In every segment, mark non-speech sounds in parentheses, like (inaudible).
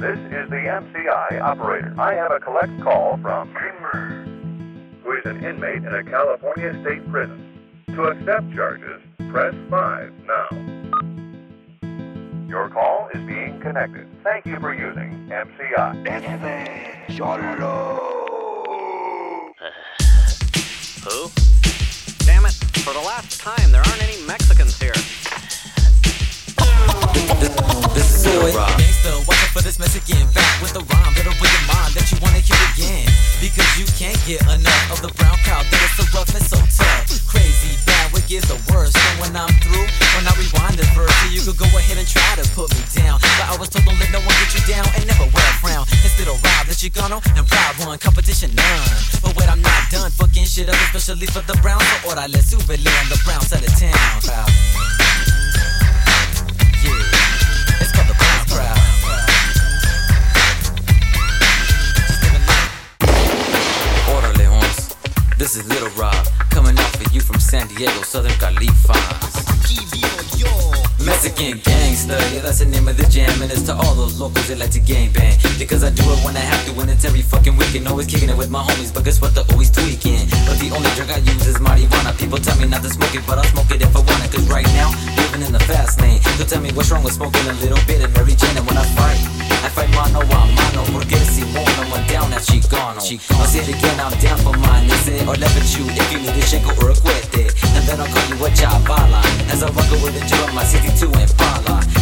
This is the MCI operator. I have a collect call from Kramer, who is an inmate in a California state prison. To accept charges, press 5 now. Your call is being connected. Thank you for using MCI. Who? Damn it. For the last time, there aren't any Mexicans here. This is Lil Rob. Gangsta, watching for this Mexican back with a rhyme that'll bring your mind that you wanna hear again. Because you can't get enough of the brown cow that is so rough and so tough. Crazy bad, what gets the worst? And when I'm through, when I rewind the verse, so you could go ahead and try to put me down. But I was told don't let no one get you down and never wear frown. Instead of rob the Chicano and proud one, competition none. But wait, I'm not done fucking shit up, especially for the brown. So orale, súbele on the brown side of town. San Diego, Southern California. Mexican gangster, yeah, that's the name of the jam, and it's to all those locals that like to gang bang. Because I do it when I have to, when it's every fucking weekend. Always kicking it with my homies, but guess what? They're always tweaking. But the only drug I use is marijuana. People tell me not to smoke it, but I'll smoke it if I want it. Cause right now, living in the fast lane. Don't tell me what's wrong with smoking a little bit of Mary Jane. And when I fight, I fight mano a mano. Porque si mono, I'm down that Chicano. I'll say it again, I'm down for mine. Ese or levitate if you need a shingle or a cuete. And then I'll call you a chavala. As I rock with the drum, my 62 Impala.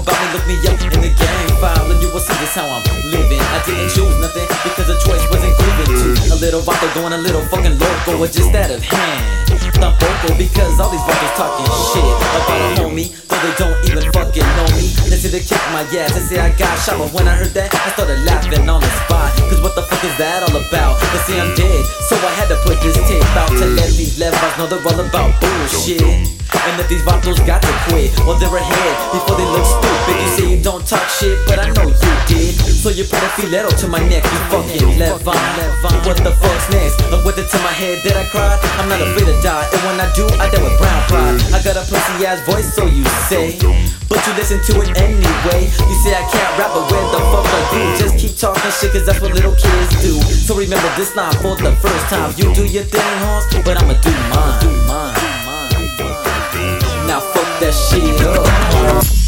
About me? Look me up in the game file, and you will see this how I'm living. I didn't choose nothing because the choice wasn't given to. A little vato going a little fucking loco, with just out of hand. Not vocal because all these vatos talking shit about a homie, though they don't even fucking know me. They say they kick my ass, they say I got shot, but when I heard that, I started laughing on the spot. Cause what the fuck is that all about? They say I'm dead, so I had to put this tape out to let these levels know they're all about bullshit. And if these vatos got to quit or they're ahead before they look stupid. You say you don't talk shit, but I know you did. So you put a filero to my neck, you fucking Levon. What the fuck's next? Look with it to my head, did I cry? I'm not afraid to die, and when I do, I die with brown pride. I got a pussy ass voice, so you say. But you listen to it anyway. You say I can't rap, but where the fuck are you? Just keep talking shit, cause that's what little kids do. So remember this line for the first time. You do your thing, horns, but I'ma do mine. Do mine. That shit up.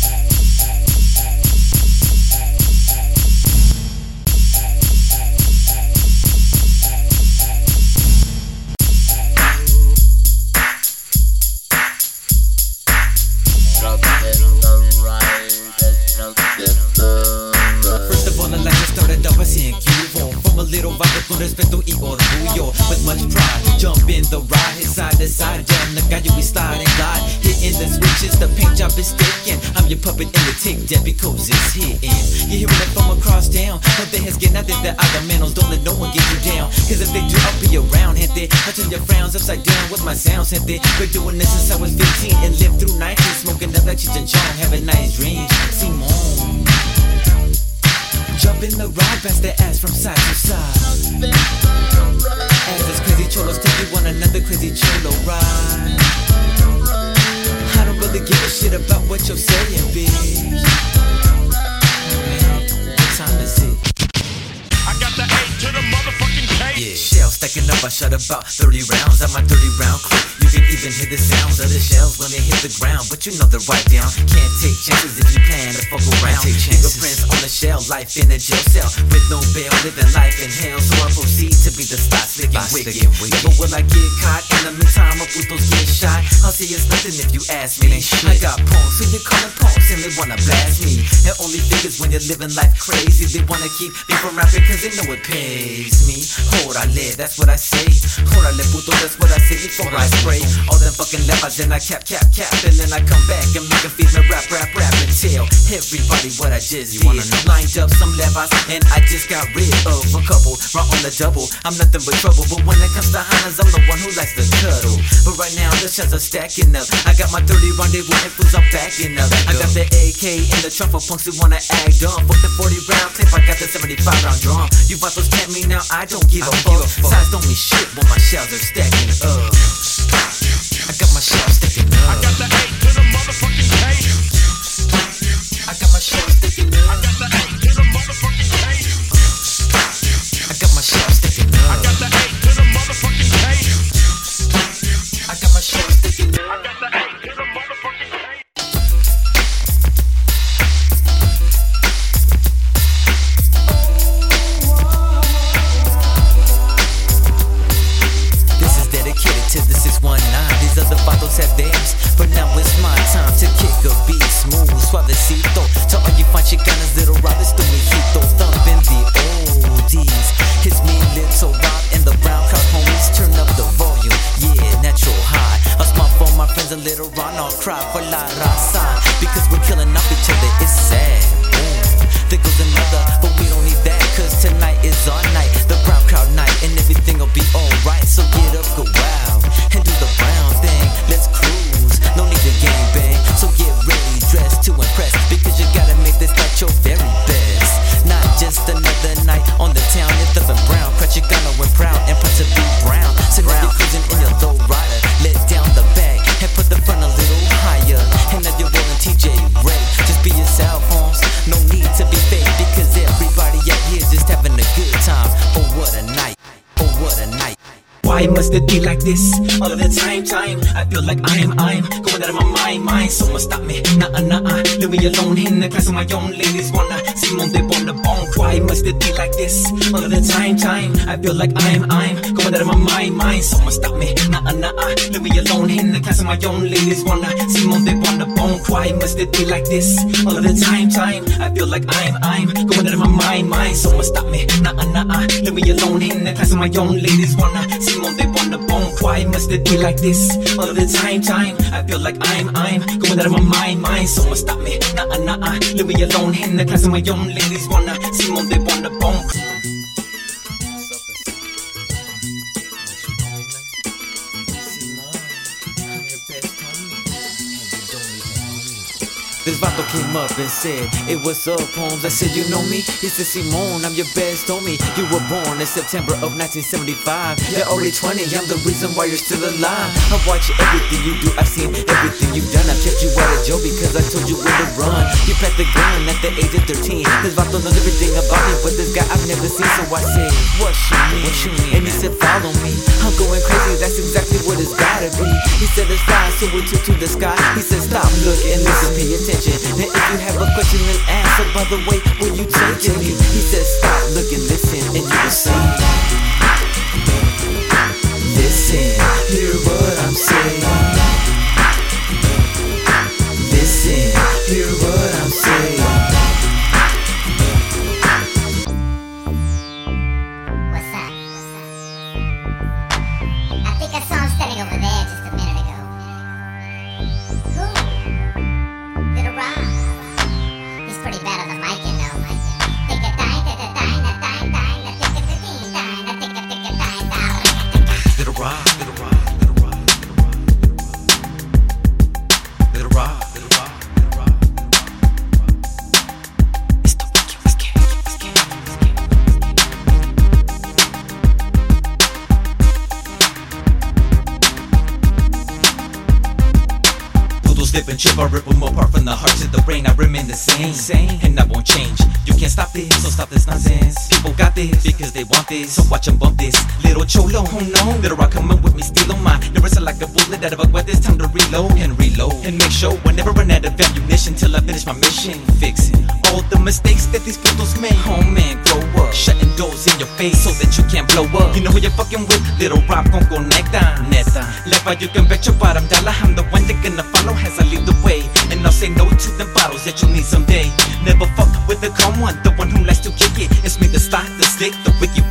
The paint job is sticking I'm your puppet in the tick, that because it's hitting You hearing it from across town No dejes que nadie te haga menos Don't let no one get you down. Cause if they do, I'll be around, gente I turn your frowns upside down with my sounds, gente Been doing this since I was 15 And lived through 19 Smoking up like Cheech and Chong Having nice dreams, Simone. Jump in the ride, pass the ass from side to side. As this crazy cholos take you on another crazy cholo ride. Don't give a shit about what you're saying, bitch. What time is it? I got the A to the motherfucking K. Yeah, shell stacking up, I shot about 30 rounds at my 30 round clip. Even hear the sounds of the shells when they hit the ground. But you know they're right down. Can't take chances if you plan to fuck around. Take Fingerprints on the shell, life in a jail cell with no bail, living life in hell. So I proceed to be the spot slicking wicked. Never will I get caught. In the meantime, up with those get shot. I'll say it's nothing if you ask me. I got punks, so you call them punks, and they wanna blast me. And only figures when you're living life crazy. They wanna keep me from rapping cause they know it pays me. Hold I live, that's what I say. Hold I live, puto, that's what I say before I spray. All them fucking levers, then I cap, cap, cap, and then I come back and make a feed me rap, rap, rap, and tell everybody what I just you did. Lined up some levers, and I just got rid of a couple. Right on the double, I'm nothing but trouble. But when it comes to Highlands, I'm the one who likes to cuddle. But right now, the shots are stacking up. I got my 30 rendezvous influence, I'm backing up. I got the AK and the truffle punks who wanna act dumb. Fuck the 40 round clip, I got the 75 round drum. You vatos tempt me now, I don't give a fuck. Size don't mean shit when my shells are stacking up. This all of the time, time? I feel like I'm, I'm going out of my mind, mind. Someone stop me, nah, nah, nah. Leave me alone in the class of my own. Ladies wanna see on the bone. Why must it be like this all of the time, time? I feel like I'm, I'm going out of my mind, mind. Someone stop me, nah, nah, nah. Leave me alone in the class of my own. Ladies wanna see on the bone. Why must it be like this all of the time, time? I feel like I'm, I'm going out of my mind, mind. Someone stop me, nah, nah, nah. Leave me alone in the class of my own. Ladies wanna see on the bone. Why must it be like this all the time, time? I feel like I'm, I'm going out of my mind, mind. Someone stop me, nah, nah, nah. Leave me alone in the class of my own. Ladies wanna This vato came up and said, Hey, what's up, Holmes? I said, You know me? He said, Simone, I'm your best homie. You were born in September of 1975. You're already 20, I'm the reason why you're still alive. I watch everything you do, I've seen everything you've done. I've kept you out of jail because I told you where to run. You packed the gun at the age of 13. This vato knows everything about me, but this guy I've never seen. So I said, What you mean? What you mean? And he said, Follow me. I'm going crazy, that's exactly what it's gotta be. He said, Let's fly, so we took to the sky. He said, Stop, look, and listen, pay attention. Now, if you have a question, then answer. By the way, where you taking me? He said, trip, I rip them apart from the heart to the brain. I remain the same, same, and I won't change. You can't stop this, so stop this nonsense. People got this because they want this, so watch them bump this. Little cholo, oh no, little rock coming with me, steal on my. The are like a bullet that ever wet. This time to reload and reload and make sure I never run out of ammunition till I finish my mission. Fixing all the mistakes that these putos made. Oh man, grow up, shutting doors in your face so that you can't blow up. You know who you're fucking with, little rock con conecta. Neta, lepa, you can bet your bottom dollar. I'm the one that gonna follow as I lead the way. And I'll say no to the bottles that you'll need someday. Never fuck with the calm one, the one who likes to kick it. It's me, the stock, the stick, the wiki,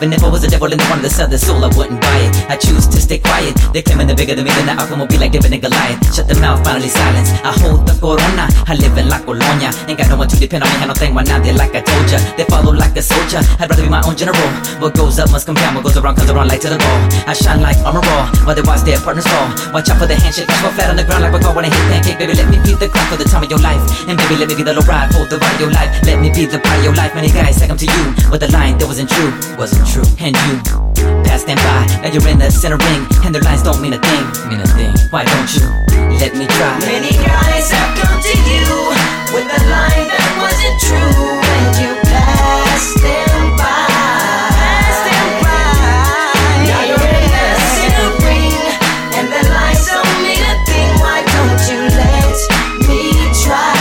Even if I was a devil and they wanted to sell their soul, I wouldn't buy it. I choose to stay quiet. They're claiming they're bigger than me, then the outcome will be like David and Goliath. Shut the mouth, finally silence. I hold the corona. I live in La Colonia. Ain't got no one to depend on me. I don't think why not they like I told ya. They follow like a soldier. I'd rather be my own general. What goes up must come down. What goes around comes around like to the ball. I shine like armor raw while they watch their partners fall. Watch out for the handshake. Fall flat on the ground like we're when I hit pancake. Baby, let me be the clock for the time of your life. And baby, let me be the low ride for the ride of your life. Let me be the part of your life. Many guys take them to you. But the line that wasn't true wasn't true. And you pass them by. Now you're in the center ring. And their lines don't mean a thing. Mean a thing. Why don't you let me try? Many guys have come to you with a line that wasn't true, and you passed them by. Passed them by. Now you're in the center ring, and the lines don't mean a thing. Why don't you let me try?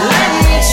Let me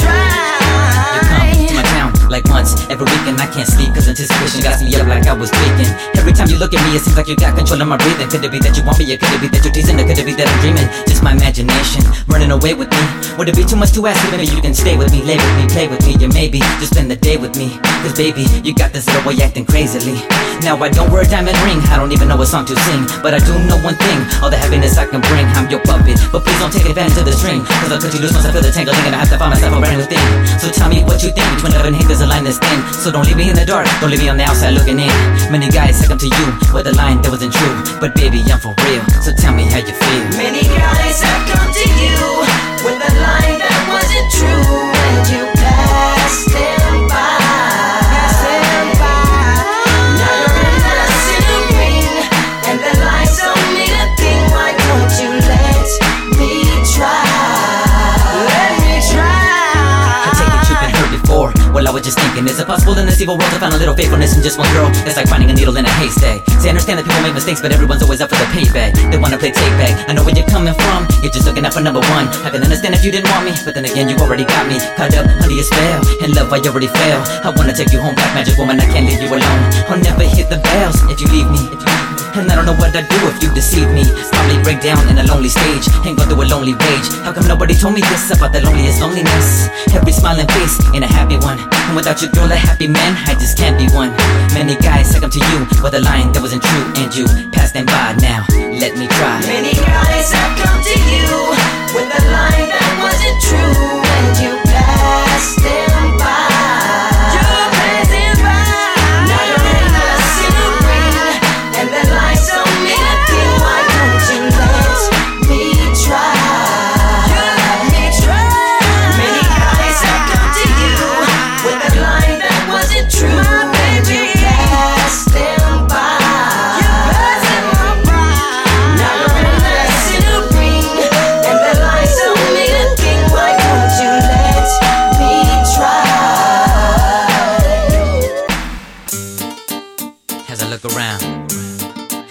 You come to my town like once every week and I can't sleep cause anticipation got me up like I was tweaking. Every time you look at me, it seems like you got control of my breathing. Could it be that you want me, or could it be that you're teasing, or could it be that I'm dreaming? Just my imagination running away with me. Would it be too much to ask? Maybe you can stay with me, lay with me, play with me, or maybe just spend the day with me. Cause baby, you got this little boy acting crazily. Now I don't wear a diamond ring, I don't even know what song to sing. But I do know one thing, all the happiness I can bring, I'm your puppet. But please don't take advantage of the string, cause I'll cut you loose once I feel the tangle, thinking I have to find myself a brand new thing. So tell me what you think, between love and hate there's a line that's thin. So don't leave me in the dark, don't leave me on the outside looking in. Many guys take them to you with a line that wasn't true. But baby, evil world to find a little faithfulness in just one girl? It's like finding a needle in a haystack. See, I understand that people make mistakes, but everyone's always up for the payback. They wanna play take back. I know where you're coming from. You're just looking out for number one. I can understand if you didn't want me, but then again, you already got me caught up under your spell. In love, I already fell. I wanna take you home, black magic woman. I can't leave you alone. I'll never hit the bells if you leave me. If you leave me. And I don't know what I'd do if you deceive me. Probably break down in a lonely stage and go through a lonely rage. How come nobody told me this about the loneliest loneliness? Every smiling face ain't a happy one. And without you, girl, a happy man, I just can't be one. Many guys take 'em to you with a line that wasn't true, and you passed them by. Now, let me try. Many guys have come to you with a line that wasn't true, As I look around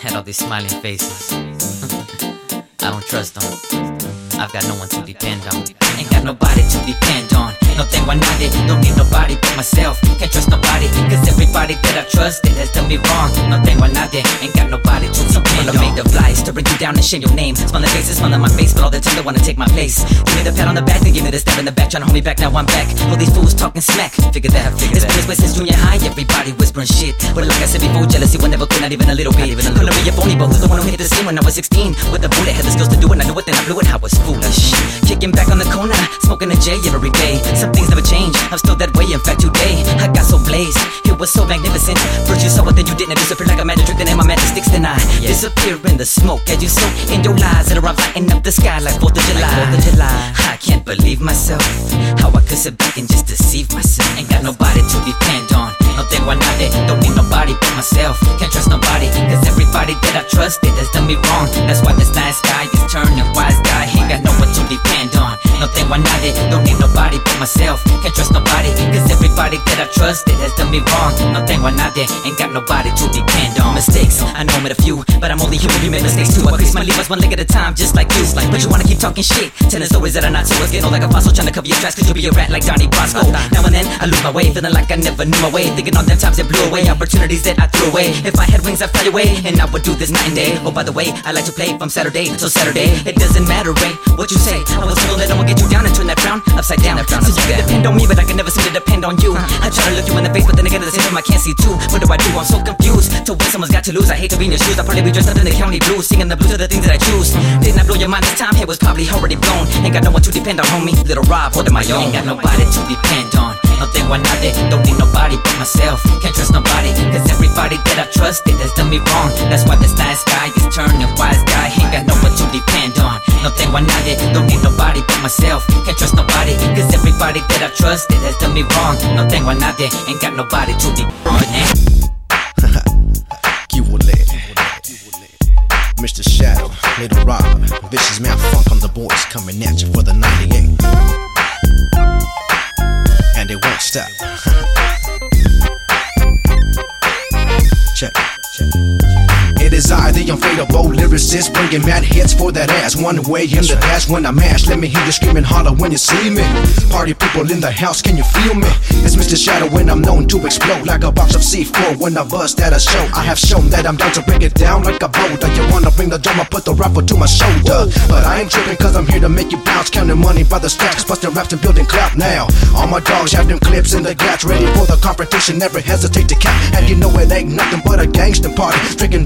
at all these smiling faces, (laughs) I don't trust them. I've got no one to depend on. Ain't got nobody to depend on. No tengo a nadie, don't need nobody but myself. Can't trust nobody, cause everybody that I've trusted has done me wrong. No tengo a nadie, ain't got nobody to depend on. made of lies to bring you down and shame your name. Smell the faces, smell on my face, but all the time they wanna take my place. Give me the pat on the back, then give me the stab in the back, trying to hold me back. Now I'm back. All these fools talking smack. Figure that, figure it's this way since junior high. Everybody whispering shit. But like I said before, jealousy will never quit, not even a little bit. Even a Couldn't be a phony, but who's the one who hit the scene when I was 16? With the bullet, had the skills to do it, I knew it, then I blew it. I was foolish. Kicking back on the corner, smoking a J every day. Some things never change, I'm still that way. In fact, today I got so blazed, it was so magnificent. First you saw it, then you didn't. It disappeared like a magic trick, then in my magic sticks. Then I disappear in the smoke as you soak in your lies that are lighting up the sky like 4th of July. Fourth of July. I can't believe myself, how I could sit back and just deceive myself. Ain't got nobody to depend on. No tengo a nadie, don't need nobody but myself. Can't trust nobody, cause everybody that I trusted has done me wrong. That's why this night guy is turning wise guy. Ain't got no one to depend on. No tengo a nadie, don't need nobody but myself. Can't trust nobody, cause everybody that I trusted has done me wrong. No tengo a nadie, ain't got nobody to depend on. Mistakes, I know I made a few, but I'm only human, you made mistakes too. I crease my levers one leg at a time, just like you. Like, but you wanna keep talking shit, telling stories that are not true. Getting like a fossil, trying to cover your tracks, cause you'll be a rat like Donnie Brasco. Now and then, I lose my way, feeling like I never knew my way. Thinking on them times that blew away, opportunities that I threw away. If I had wings, I'd fly away, and I would do this night and day. Oh, by the way, I like to play from Saturday till Saturday. It doesn't matter, Ray, what you say. I was told that I'm gonna get you down and turn that frown upside down. So you can depend on me, but I can never seem to depend on you. I try to look you in the face, but then again, at the same time, I can't see too. What do I do? I'm so confused. To win, someone's got to lose. I hate to be in your shoes. I'll probably be dressed up in the county blues, singing the blues of the things that I choose. Didn't I blow your mind this time? It was probably already blown. Ain't got no one to depend on, homie. Little Rob, holding my own. Ain't got nobody to depend on. No tengo a nadie, don't need nobody but myself. Can't trust nobody, cause everybody that I trusted has done me wrong. That's why this night sky is turning wise guy. Ain't got no one to depend on. No tengo a nadie, don't need nobody but myself. Can't trust nobody, cause everybody that I trusted has done me wrong. No tengo a nadie, ain't got nobody to depend on. Mr. Shadow, Little Rob, Vicious Mouth Funk on the boys coming at you for the 98. Stop. Is I, the unfadable lyricist, bringing mad hits for that ass. One way in the dash when I mash. Let me hear you screaming holler when you see me. Party people in the house, can you feel me? It's Mr. Shadow when I'm known to explode like a box of C4 when I bust at a show. I have shown that I'm down to bring it down like a boulder. You wanna bring the drum, I put the rifle to my shoulder. But I ain't tripping cause I'm here to make you bounce. Counting money by the stacks, busting raps and building clout now. All my dogs have them clips in the gats, ready for the confrontation. Never hesitate to count. And you know it ain't nothing but a gangster party. Drinking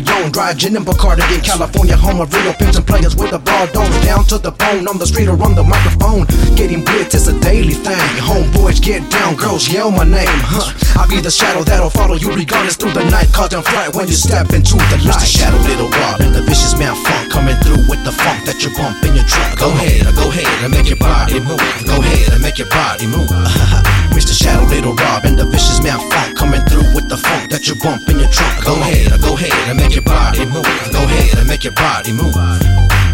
Dom Perignon, dry gin and Bacardi in California, home of real pimps and players with the broad domes down to the bone on the street or on the microphone. Getting blitzed is a daily thing. Homeboys get down, girls yell my name. Huh. I'll be the shadow that'll follow you regardless through the night, causing fright when you step into the light. Mr. Shadow, little Rob, and the vicious man funk coming through with the funk that you bump in your trunk. Go ahead, go ahead and make your body move. Go ahead and make your body move. (laughs) Mr. Shadow, little Rob, and the vicious man funk coming through with the funk that you bump in your trunk. Go ahead, go ahead and make your body move. Go ahead and make your body move.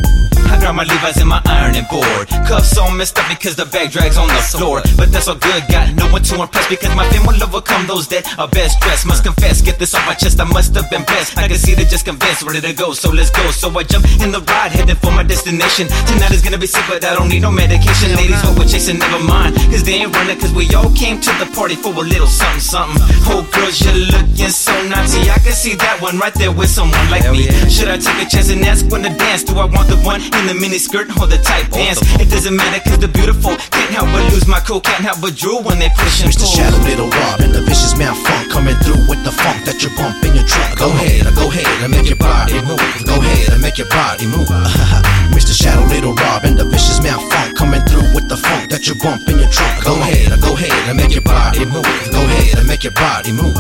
Grab my Levi's and my ironing board. Cuffs all messed up because the bag drags on the floor. But that's all good, got no one to impress because my fame will overcome those that are best dressed. Must confess, get this off my chest, I must have been blessed. I can see they're just convinced, ready to go, so let's go. So I jump in the ride, headed for my destination. Tonight is gonna be sick, but I don't need no medication. Ladies, what we're chasing, never mind. Cause they ain't running, cause we all came to the party for a little something, something. Oh, girls, you're looking so naughty. I can see that one right there with someone like me. Should I take a chance and ask when to dance? Do I want the one in the mini skirt or the tight pants? It doesn't matter cause the beautiful can't help but lose my cool, can't help but drool when they push and Mr. pull. Shadow, little Rob, and the vicious mouth funk coming through with the funk that you bump in your trunk. Go ahead, go ahead and make your body move. Go ahead and make your body move. (laughs) Mr. Shadow, little Rob, and the vicious mouth funk coming through with the funk that you bump in your trunk. Go ahead, go ahead and make your body move. Go ahead and make your body move.